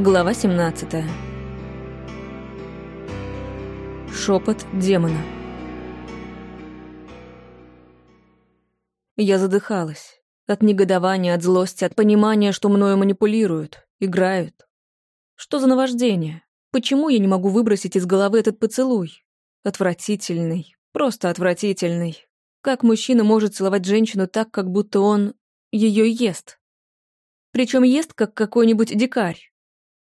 Глава 17. Шепот демона. Я задыхалась. От негодования, от злости, от понимания, что мною манипулируют, играют. Что за наваждение? Почему я не могу выбросить из головы этот поцелуй? Отвратительный, просто отвратительный. Как мужчина может целовать женщину так, как будто он ее ест? Причем ест, как какой-нибудь дикарь.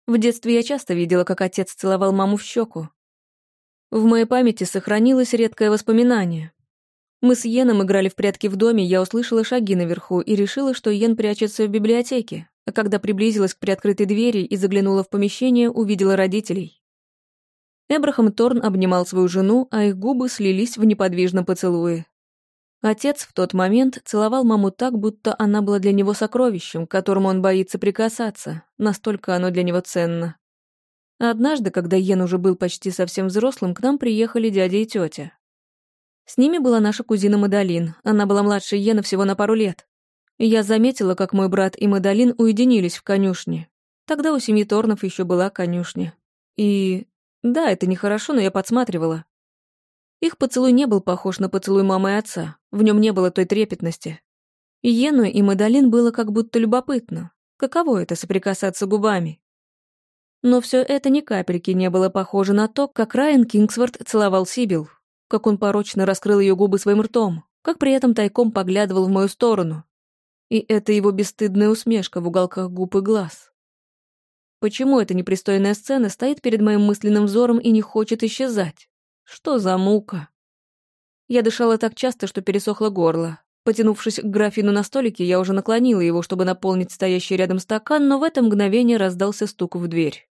В детстве я часто видела, как отец целовал маму в щеку. В моей памяти сохранилось редкое воспоминание. Мы с Йеном играли в прятки в доме, я услышала шаги наверху и решила, что Йен прячется в библиотеке, а когда приблизилась к приоткрытой двери и заглянула в помещение, увидела родителей. Эбрахам Торн обнимал свою жену, а их губы слились в неподвижном поцелуе. Отец в тот момент целовал маму так, будто она была для него сокровищем, к которому он боится прикасаться, настолько оно для него ценно. однажды, когда Йен уже был почти совсем взрослым, к нам приехали дядя и тетя. С ними была наша кузина Мадалин, она была младше Йена всего на пару лет. я заметила, как мой брат и Мадалин уединились в конюшне. Тогда у семьи Торнов еще была конюшня. И... Да, это нехорошо, но я подсматривала. Их поцелуй не был похож на поцелуй мамы и отца, в нем не было той трепетности. Йену и Мадалин было как будто любопытно, каково это соприкасаться губами. Но все это ни капельки не было похоже на то, как Райан Кингсворт целовал Сибил, как он порочно раскрыл ее губы своим ртом, как при этом тайком поглядывал в мою сторону. И это его бесстыдная усмешка в уголках губ и глаз. Почему эта непристойная сцена стоит перед моим мысленным взором и не хочет исчезать? Что за мука? Я дышала так часто, что пересохло горло. Потянувшись к графину на столике, я уже наклонила его, чтобы наполнить стоящий рядом стакан, но в это мгновение раздался стук в дверь.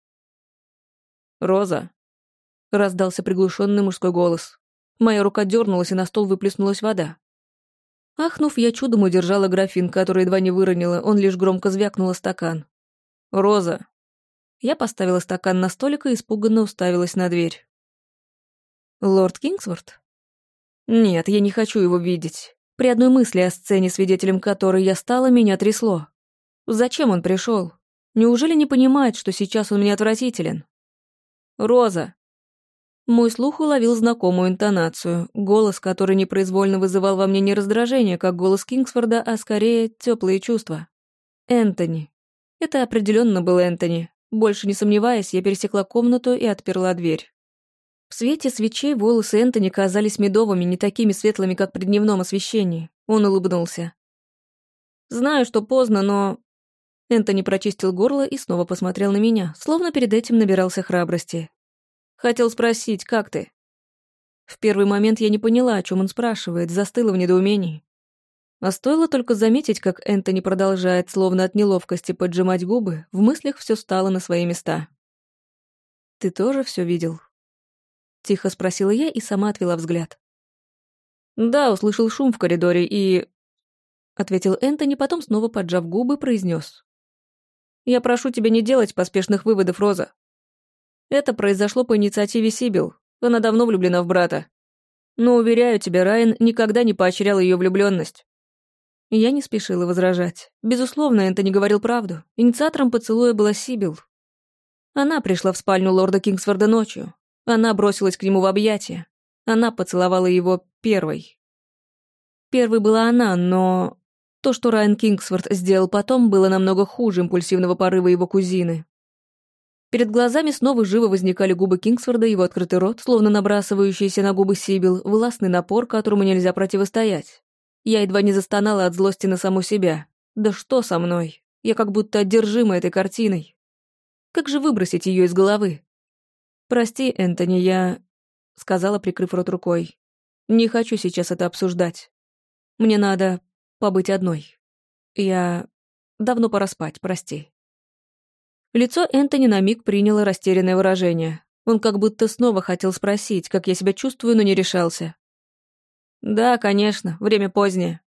«Роза», — раздался приглушенный мужской голос. Моя рука дернулась, и на стол выплеснулась вода. Ахнув, я чудом удержала графин, который едва не выронила, он лишь громко звякнула стакан. «Роза». Я поставила стакан на столик и испуганно уставилась на дверь. Лорд Кингсворт? Нет, я не хочу его видеть. При одной мысли о сцене, свидетелем которой я стала, меня трясло. Зачем он пришел? Неужели не понимает, что сейчас он мне отвратителен? Роза. Мой слух уловил знакомую интонацию, голос, который непроизвольно вызывал во мне не раздражение, как голос Кингсфорда, а скорее теплые чувства. Энтони. Это определенно был Энтони. Больше не сомневаясь, я пересекла комнату и отперла дверь. В свете свечей волосы Энтони казались медовыми, не такими светлыми, как при дневном освещении. Он улыбнулся. «Знаю, что поздно, но...» Энтони прочистил горло и снова посмотрел на меня, словно перед этим набирался храбрости. «Хотел спросить, как ты?» В первый момент я не поняла, о чем он спрашивает, застыла в недоумении. А стоило только заметить, как Энтони продолжает, словно от неловкости, поджимать губы, в мыслях все стало на свои места. «Ты тоже все видел?» Тихо спросила я и сама отвела взгляд. «Да, услышал шум в коридоре и...» Ответил Энтони, потом снова поджав губы, произнес. «Я прошу тебя не делать поспешных выводов, Роза. Это произошло по инициативе Сибил. Она давно влюблена в брата. Но, уверяю тебя, Райан никогда не поощрял ее влюбленность. Я не спешила возражать. Безусловно, Энтони говорил правду. Инициатором поцелуя была Сибил. Она пришла в спальню лорда Кингсфорда ночью. Она бросилась к нему в объятия. Она поцеловала его первой. Первой была она, но... То, что Райан Кингсворт сделал потом, было намного хуже импульсивного порыва его кузины. Перед глазами снова живо возникали губы Кингсфорда, его открытый рот, словно набрасывающийся на губы Сибил, властный напор, которому нельзя противостоять. Я едва не застонала от злости на саму себя. Да что со мной? Я как будто одержима этой картиной. Как же выбросить ее из головы? «Прости, Энтони, я...» — сказала, прикрыв рот рукой. «Не хочу сейчас это обсуждать. Мне надо побыть одной. Я... Давно пора спать, прости». Лицо Энтони на миг приняло растерянное выражение. Он как будто снова хотел спросить, как я себя чувствую, но не решался. «Да, конечно, время позднее.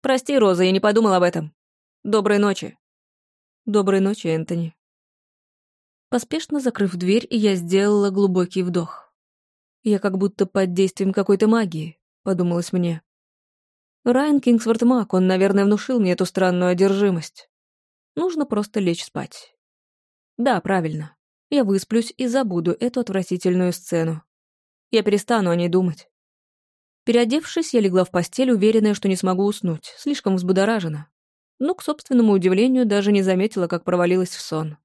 Прости, Роза, я не подумал об этом. Доброй ночи». «Доброй ночи, Энтони». Поспешно закрыв дверь, я сделала глубокий вдох. Я как будто под действием какой-то магии, подумалось мне. Райан Кингсворт маг, он, наверное, внушил мне эту странную одержимость. Нужно просто лечь спать. Да, правильно. Я высплюсь и забуду эту отвратительную сцену. Я перестану о ней думать. Переодевшись, я легла в постель, уверенная, что не смогу уснуть, слишком взбудоражена. Но, к собственному удивлению, даже не заметила, как провалилась в сон.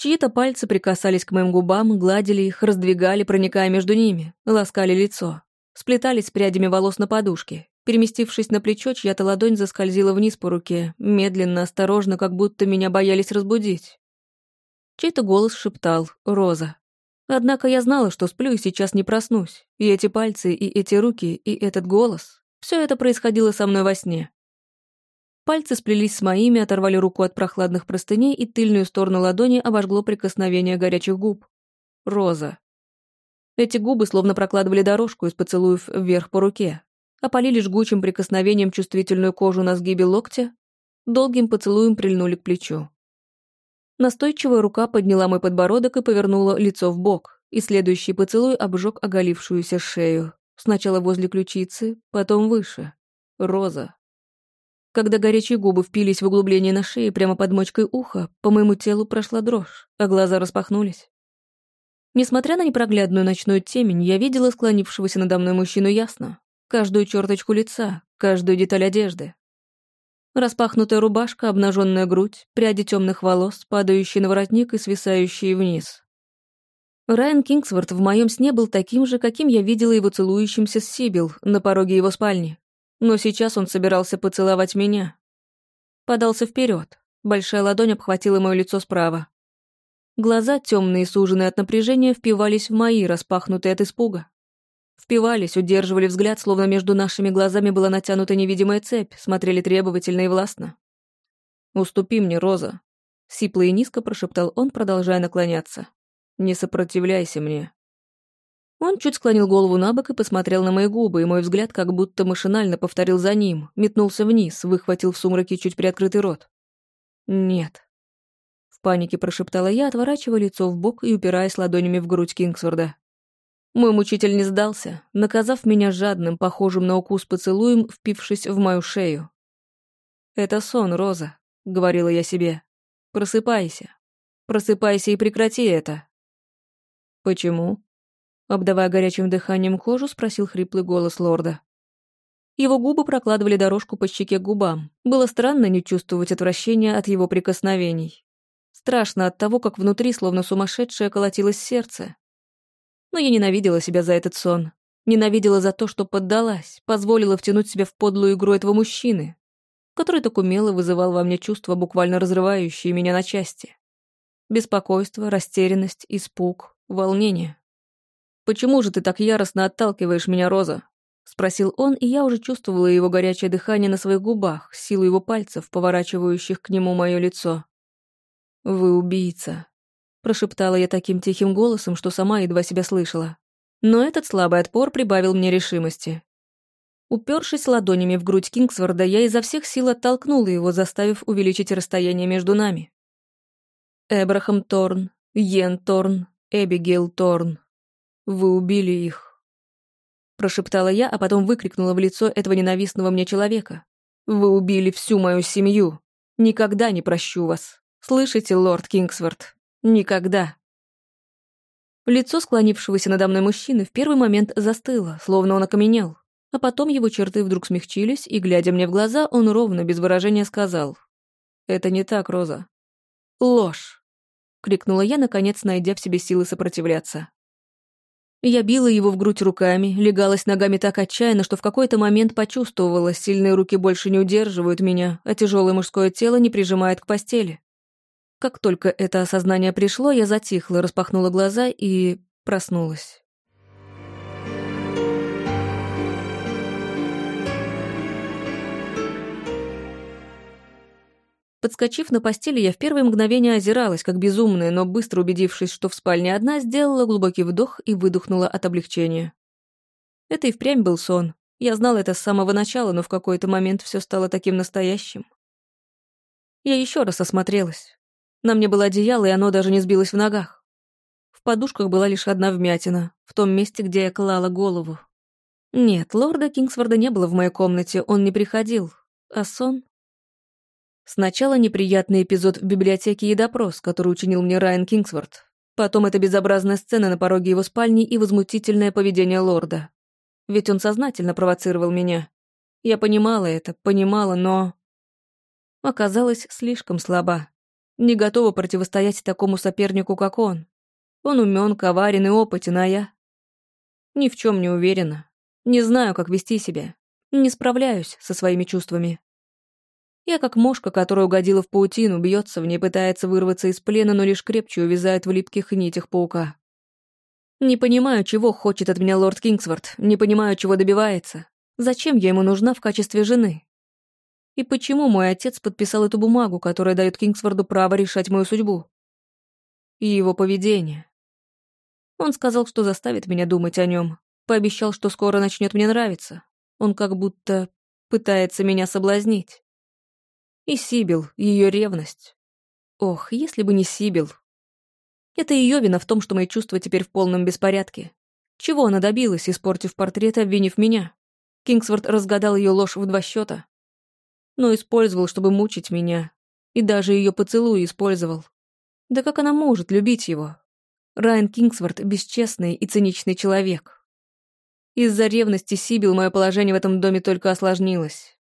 Чьи-то пальцы прикасались к моим губам, гладили их, раздвигали, проникая между ними, ласкали лицо. Сплетались прядями волос на подушке. Переместившись на плечо, чья-то ладонь заскользила вниз по руке, медленно, осторожно, как будто меня боялись разбудить. Чей-то голос шептал «Роза». Однако я знала, что сплю и сейчас не проснусь. И эти пальцы, и эти руки, и этот голос — все это происходило со мной во сне. Пальцы сплелись с моими, оторвали руку от прохладных простыней, и тыльную сторону ладони обожгло прикосновение горячих губ. Роза. Эти губы словно прокладывали дорожку из поцелуев вверх по руке, опалили жгучим прикосновением чувствительную кожу на сгибе локтя, долгим поцелуем прильнули к плечу. Настойчивая рука подняла мой подбородок и повернула лицо в бок, и следующий поцелуй обжег оголившуюся шею. Сначала возле ключицы, потом выше. Роза. Когда горячие губы впились в углубление на шее прямо под мочкой уха, по моему телу прошла дрожь, а глаза распахнулись. Несмотря на непроглядную ночную темень, я видела склонившегося надо мной мужчину ясно. Каждую черточку лица, каждую деталь одежды. Распахнутая рубашка, обнаженная грудь, пряди темных волос, падающие на воротник и свисающие вниз. Райан Кингсворт в моем сне был таким же, каким я видела его целующимся с Сибил на пороге его спальни. Но сейчас он собирался поцеловать меня. Подался вперед. Большая ладонь обхватила мое лицо справа. Глаза, темные и суженные от напряжения, впивались в мои, распахнутые от испуга. Впивались, удерживали взгляд, словно между нашими глазами была натянута невидимая цепь, смотрели требовательно и властно. «Уступи мне, Роза», — сипло и низко прошептал он, продолжая наклоняться. «Не сопротивляйся мне». Он чуть склонил голову на бок и посмотрел на мои губы, и мой взгляд как будто машинально повторил за ним, метнулся вниз, выхватил в сумраке чуть приоткрытый рот. «Нет». В панике прошептала я, отворачивая лицо в бок и упираясь ладонями в грудь Кингсворда. Мой мучитель не сдался, наказав меня жадным, похожим на укус поцелуем, впившись в мою шею. «Это сон, Роза», — говорила я себе. «Просыпайся. Просыпайся и прекрати это». «Почему?» Обдавая горячим дыханием кожу, спросил хриплый голос лорда. Его губы прокладывали дорожку по щеке к губам. Было странно не чувствовать отвращения от его прикосновений. Страшно от того, как внутри, словно сумасшедшее, колотилось сердце. Но я ненавидела себя за этот сон. Ненавидела за то, что поддалась, позволила втянуть себя в подлую игру этого мужчины, который так умело вызывал во мне чувства, буквально разрывающие меня на части. Беспокойство, растерянность, испуг, волнение. «Почему же ты так яростно отталкиваешь меня, Роза?» — спросил он, и я уже чувствовала его горячее дыхание на своих губах, силу его пальцев, поворачивающих к нему мое лицо. «Вы убийца», — прошептала я таким тихим голосом, что сама едва себя слышала. Но этот слабый отпор прибавил мне решимости. Упершись ладонями в грудь Кингсворда, я изо всех сил оттолкнула его, заставив увеличить расстояние между нами. Эбрахам Торн, Йен Торн, Эбигейл Торн. Вы убили их. Прошептала я, а потом выкрикнула в лицо этого ненавистного мне человека. Вы убили всю мою семью. Никогда не прощу вас. Слышите, лорд Кингсворт? Никогда. Лицо склонившегося надо мной мужчины в первый момент застыло, словно он окаменел. А потом его черты вдруг смягчились, и, глядя мне в глаза, он ровно, без выражения сказал. «Это не так, Роза». «Ложь!» — крикнула я, наконец, найдя в себе силы сопротивляться. Я била его в грудь руками, легалась ногами так отчаянно, что в какой-то момент почувствовала, сильные руки больше не удерживают меня, а тяжелое мужское тело не прижимает к постели. Как только это осознание пришло, я затихла, распахнула глаза и проснулась. Подскочив на постели, я в первое мгновение озиралась, как безумная, но быстро убедившись, что в спальне одна, сделала глубокий вдох и выдохнула от облегчения. Это и впрямь был сон. Я знала это с самого начала, но в какой-то момент все стало таким настоящим. Я еще раз осмотрелась. На мне было одеяло, и оно даже не сбилось в ногах. В подушках была лишь одна вмятина, в том месте, где я клала голову. Нет, лорда Кингсворда не было в моей комнате, он не приходил. А сон? Сначала неприятный эпизод в библиотеке и допрос, который учинил мне Райан Кингсворт. Потом эта безобразная сцена на пороге его спальни и возмутительное поведение лорда. Ведь он сознательно провоцировал меня. Я понимала это, понимала, но... Оказалась слишком слаба. Не готова противостоять такому сопернику, как он. Он умен, коварен и опытен, а я... Ни в чем не уверена. Не знаю, как вести себя. Не справляюсь со своими чувствами. Я как мошка, которая угодила в паутину, бьется в ней, пытается вырваться из плена, но лишь крепче увязает в липких нитях паука. Не понимаю, чего хочет от меня лорд Кингсворт, не понимаю, чего добивается. Зачем я ему нужна в качестве жены? И почему мой отец подписал эту бумагу, которая дает Кингсворду право решать мою судьбу? И его поведение. Он сказал, что заставит меня думать о нем, Пообещал, что скоро начнет мне нравиться. Он как будто пытается меня соблазнить. И Сибил, ее ревность. Ох, если бы не Сибил. Это ее вина в том, что мои чувства теперь в полном беспорядке. Чего она добилась, испортив портрет обвинив меня? Кингсворт разгадал ее ложь в два счета. Но использовал, чтобы мучить меня. И даже ее поцелуй использовал. Да как она может любить его? Райан Кингсворт — бесчестный и циничный человек. Из-за ревности Сибил мое положение в этом доме только осложнилось.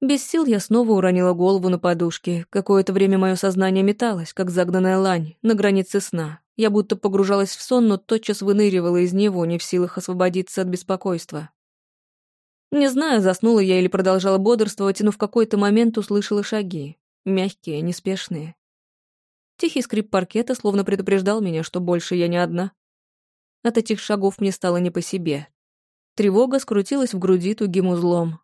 Без сил я снова уронила голову на подушке. Какое-то время мое сознание металось, как загнанная лань, на границе сна. Я будто погружалась в сон, но тотчас выныривала из него, не в силах освободиться от беспокойства. Не знаю, заснула я или продолжала бодрствовать, но в какой-то момент услышала шаги. Мягкие, неспешные. Тихий скрип паркета словно предупреждал меня, что больше я не одна. От этих шагов мне стало не по себе. Тревога скрутилась в груди тугим узлом.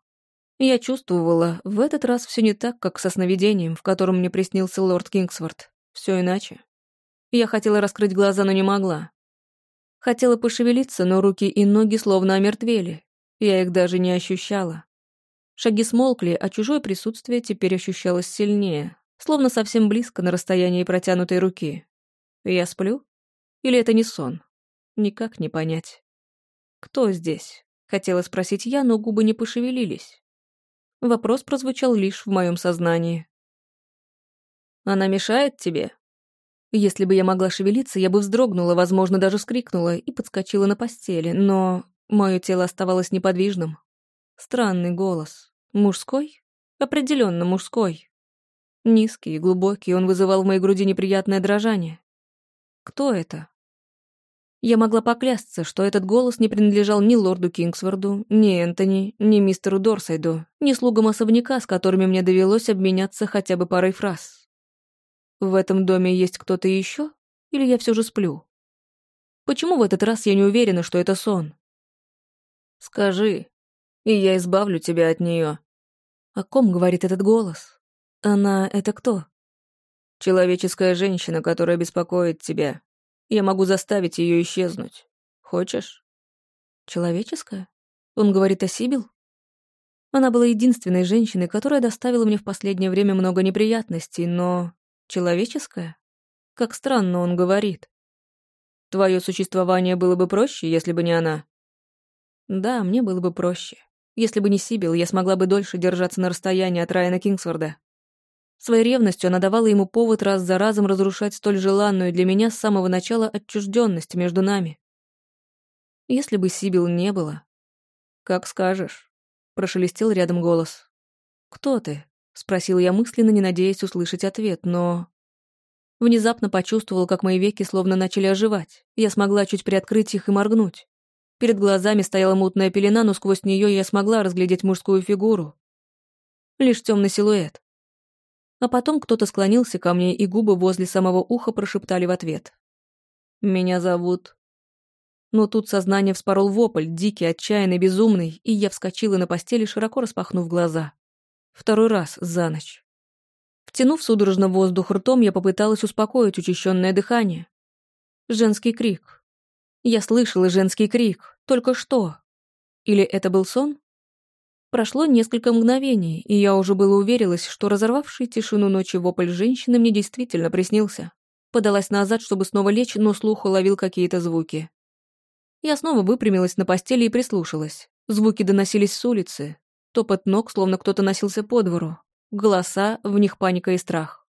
Я чувствовала, в этот раз все не так, как со сновидением, в котором мне приснился лорд Кингсворт. Все иначе. Я хотела раскрыть глаза, но не могла. Хотела пошевелиться, но руки и ноги словно омертвели. Я их даже не ощущала. Шаги смолкли, а чужое присутствие теперь ощущалось сильнее, словно совсем близко на расстоянии протянутой руки. Я сплю? Или это не сон? Никак не понять. «Кто здесь?» — хотела спросить я, но губы не пошевелились. Вопрос прозвучал лишь в моем сознании. «Она мешает тебе?» Если бы я могла шевелиться, я бы вздрогнула, возможно, даже вскрикнула и подскочила на постели, но мое тело оставалось неподвижным. Странный голос. Мужской? Определенно мужской. Низкий, глубокий, он вызывал в моей груди неприятное дрожание. Кто это? Я могла поклясться, что этот голос не принадлежал ни лорду Кингсворду, ни Энтони, ни мистеру Дорсайду, ни слугам особняка, с которыми мне довелось обменяться хотя бы парой фраз. В этом доме есть кто-то еще? Или я все же сплю? Почему в этот раз я не уверена, что это сон? Скажи, и я избавлю тебя от нее. О ком говорит этот голос? Она — это кто? Человеческая женщина, которая беспокоит тебя, я могу заставить ее исчезнуть. Хочешь? Человеческая? Он говорит о Сибил? Она была единственной женщиной, которая доставила мне в последнее время много неприятностей, но... Человеческая? Как странно он говорит. Твое существование было бы проще, если бы не она. Да, мне было бы проще. Если бы не Сибил, я смогла бы дольше держаться на расстоянии от Райана Кингсворда. Своей ревностью она давала ему повод раз за разом разрушать столь желанную для меня с самого начала отчужденность между нами. Если бы Сибил не было... «Как скажешь», — прошелестел рядом голос. «Кто ты?» — спросил я мысленно, не надеясь услышать ответ, но... Внезапно почувствовал, как мои веки словно начали оживать. Я смогла чуть приоткрыть их и моргнуть. Перед глазами стояла мутная пелена, но сквозь нее я смогла разглядеть мужскую фигуру. Лишь темный силуэт. А потом кто-то склонился ко мне, и губы возле самого уха прошептали в ответ. «Меня зовут...» Но тут сознание вспорол вопль, дикий, отчаянный, безумный, и я вскочила на постели, широко распахнув глаза. Второй раз за ночь. Втянув судорожно воздух ртом, я попыталась успокоить учащенное дыхание. Женский крик. Я слышала женский крик. Только что. Или это был сон? Прошло несколько мгновений, и я уже было уверилась, что разорвавший тишину ночи вопль женщины мне действительно приснился. Подалась назад, чтобы снова лечь, но слух уловил какие-то звуки. Я снова выпрямилась на постели и прислушалась. Звуки доносились с улицы. Топот ног, словно кто-то носился по двору. Голоса, в них паника и страх.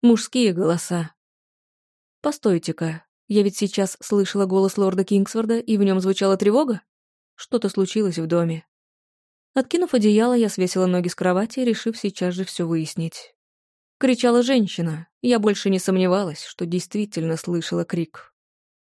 Мужские голоса. Постойте-ка, я ведь сейчас слышала голос лорда Кингсворда, и в нем звучала тревога? Что-то случилось в доме. Откинув одеяло, я свесила ноги с кровати, решив сейчас же все выяснить. Кричала женщина. Я больше не сомневалась, что действительно слышала крик.